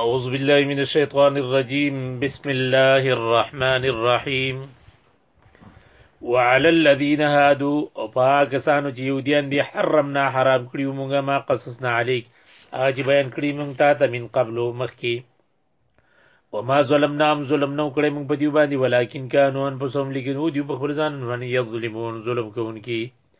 اعوذ بالله من الشیطان الرجیم بسم الله الرحمن الرحیم وعلى الذين هادو او پاکستانو چې يهوديان دي حرمنا حرام کړیو مونږه ما قصصنا عليك اج بیان کړی مونږ تا ته من قبل مخکي وما ظلمنا هم ظلم نو کړی مونږ په دې باندې ولکن كانوا انفسهم لكن او دي په خپل ځان باندې یظلمون ظلم کوونکي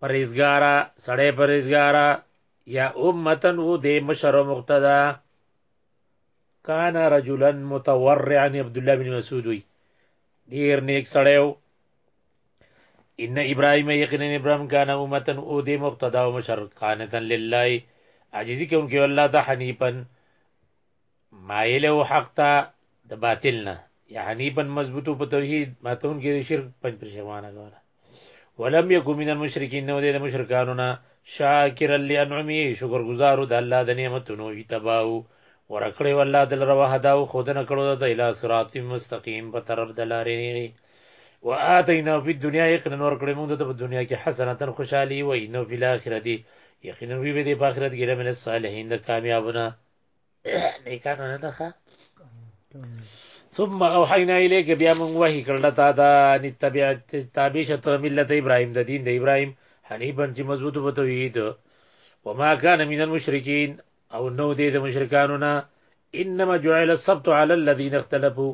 پریزګارا سړی پریزګارا یا امتن او د مشر مقتدا کان رجلا متورعا عبد الله بن مسعود وی ډیر نیک سړی و ان ابراهیم یقینا ابراهیم کان امتن او د مقتدا او مشر قانتا لله عاجزی کوم کې الله ته حنیفن مایل او حق ته د باطل نه یا حنیفا مضبوطو په توحید ماتون کې د شرک پنځ پر شوانه کوله ولم یکو من المشرکین نو د مشرکانو نه شاکر لانعمی شکر گزارو د الله د نعمتونو یتباو ورکړی والله دل روا هدا او خودنه کړو د اله صراط مستقیم په طرف د لارې نیری و اتینا فی الدنیا یقینا ورکړی موږ ته په دنیا کې حسنه خوشحالي و انه فی الاخرته یقینا وی به د اخرت کې له صالحین د کامیابونه نیکانو نه ده ښه ثم اوحینا الیک بیا موږ وحی کړل تا دا نتبع تابع شتو ملت ابراهیم د دین د ابراهیم حنیفن چې مضبوط په توحید وما كان من المشرکین او نو دې د مشرکانو نه انما جعل السبت على الذين اختلفوا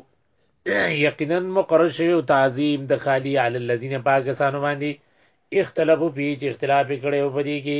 یقینا مقرر شوی تعظیم د خالی علی الذين پاکستان باندې اختلافو په چې اختلاف کړي او پدې کې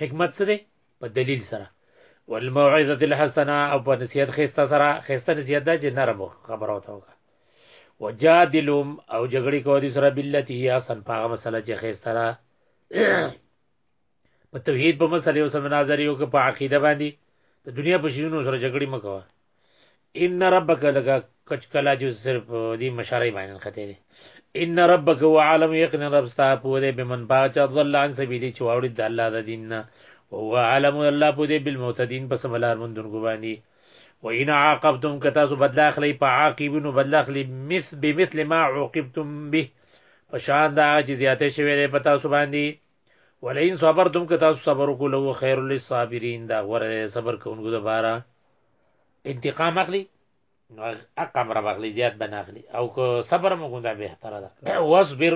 حکمت څه دی په دلیل سره والموعظه الحسنه او په نصیحت خسته سره خسته نصیحت دا چې نرم خبره وته وکړه وجادلهم او جګړه کوي د سره بلتی یا سن پاغه مسله چې خسته ده په توحید په مسله او سم نظر یو کې په عقیده باندې د دنیا په شینو سره جګړه مکوه ان ربک لکه کچ کلا چې صرف دې مشارې باندې خته دي ان ربک هو عالم یقین رب ستا په دې به من پاچ ضل عن سبیل چې واوړي د الله د دین نه او عالم الله په دې بالمعتدین پس ملار مندون کو باندې و ان عاقبتم کتا سو بدلا اخلی په عاقبن بدلا اخلی مث بمثل ما عوقبتم به په شان دا چې زیاته شوی دی پتا سو باندې ولئن صبرتم کتا سو صبر کو لو خیر للصابرین دا غره صبر کوونکو لپاره انتقام اخلي نو اقام را بغلی زیات بناخلی او که صبر مو ګوندا به تر ده واصبر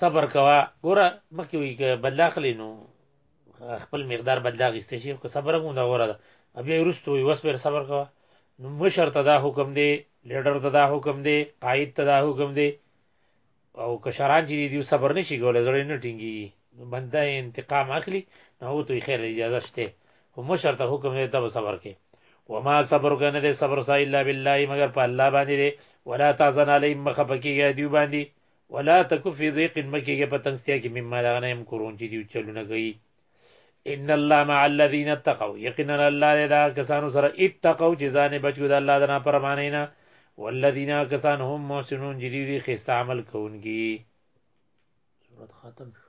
صبر کوا ګوره مخکې وی که بدلاخلی نو خپل مقدار بدلاغ استشیف که صبر مو دا غوره ده بیا ورستو وی واصبر صبر کوا نو مشر ته دا حکم دی لیډر ته دا حکم دی قائد ته دا حکم دی او کشران چې دی صبر نشي کولای زړه نه ټینګي بنده انتقام اخلي نو ته خیر اجازه شته او مشر ته حکم دی ته صبر کې وما صبر کنه دې صبر سا الا بالله مگر په الله باندې دې ولا تحزن علی مخه پکېږي دی باندې ولا تکفی ضیق مکیږي په تنگستیا کې مما دا نه يم کورون چې دی چلونه کوي ان الله مع الذين اتقوا یقینا الله دې دا کسانو سره اتقوا چې ځان بچ کو د الله د نافرمانی نه والذین کسان هم محسنون جدي دي خسته عمل کوونکي سورۃ ختم شو